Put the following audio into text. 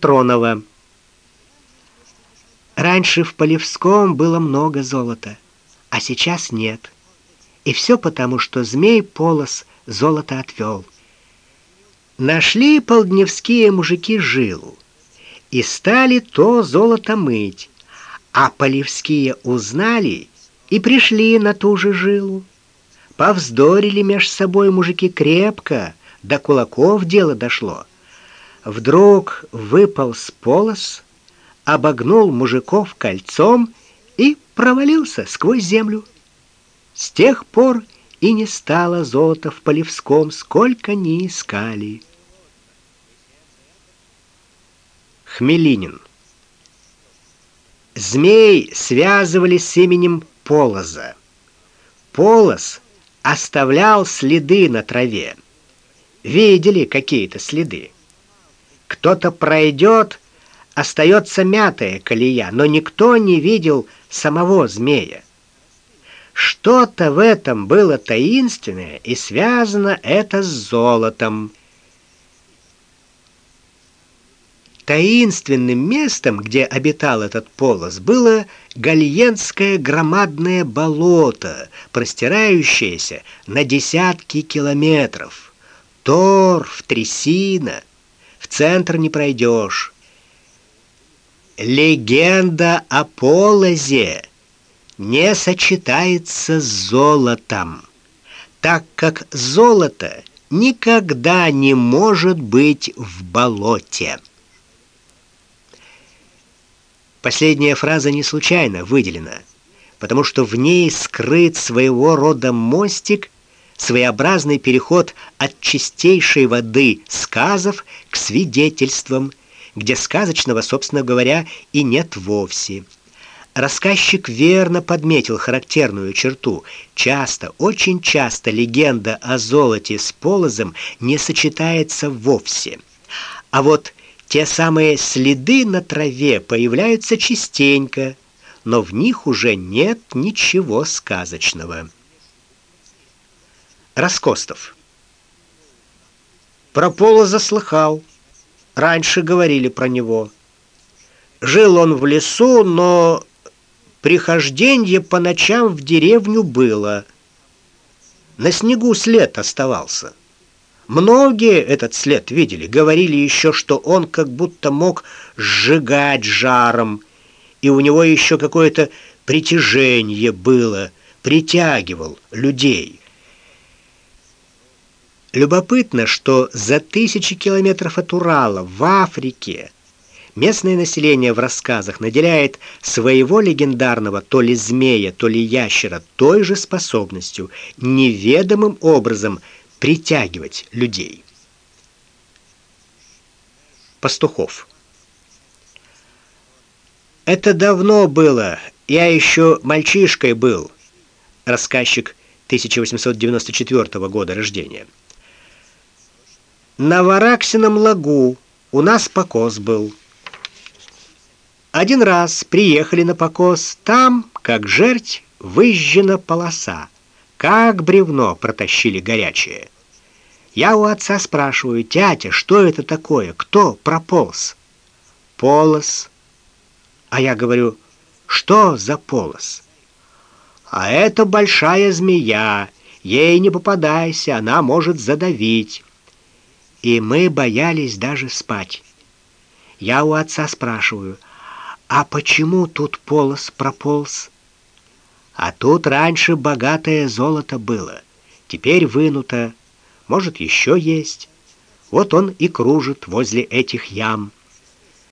Тронова. Раньше в Полевском было много золота, а сейчас нет. И все потому, что змей Полос золото отвел. Нашли полдневские мужики жилу и стали то золото мыть, а полевские узнали и пришли на ту же жилу. Повздорили меж собой мужики крепко, до кулаков дело дошло вдруг выпал с полос, обогнул мужиков кольцом и провалился сквозь землю. С тех пор и не стало золота в Полевском, сколько ни искали. Хмелинин Змей связывали с именем Полоза. Полоз оставлял следы на траве. Видели какие-то следы. Кто-то пройдет, остается мятая колея, но никто не видел самого змея. Что-то в этом было таинственное, и связано это с золотом. Таинственным местом, где обитал этот полос, было Гальенское громадное болото, простирающееся на десятки километров. Торф, трясина — центр не пройдешь. Легенда о полозе не сочетается с золотом, так как золото никогда не может быть в болоте. Последняя фраза не случайно выделена, потому что в ней скрыт своего рода мостик своеобразный переход от чистейшей воды сказов к свидетельствам, где сказочного, собственно говоря, и нет вовсе. Рассказчик верно подметил характерную черту. Часто, очень часто легенда о золоте с полозом не сочетается вовсе. А вот те самые следы на траве появляются частенько, но в них уже нет ничего сказочного. Раскостов. Про Пола заслыхал. Раньше говорили про него. Жил он в лесу, но прихождение по ночам в деревню было. На снегу след оставался. Многие этот след видели, говорили еще, что он как будто мог сжигать жаром, и у него еще какое-то притяжение было, притягивал людей. Любопытно, что за тысячи километров от Урала в Африке местное население в рассказах наделяет своего легендарного то ли змея, то ли ящера той же способностью неведомым образом притягивать людей. Пастухов. Это давно было. Я еще мальчишкой был. Рассказчик 1894 года рождения. На Вараксином лагу у нас покос был. Один раз приехали на покос, там, как жерть, выжжена полоса, как бревно протащили горячее. Я у отца спрашиваю: "Тятя, что это такое? Кто прополз?" "Полос". А я говорю: "Что за полос?" "А это большая змея. Ей не попадайся, она может задавить" и мы боялись даже спать. Я у отца спрашиваю: "А почему тут полос прополз?" А тут раньше богатое золото было. Теперь вынуто. Может, еще есть. Вот он и кружит возле этих ям.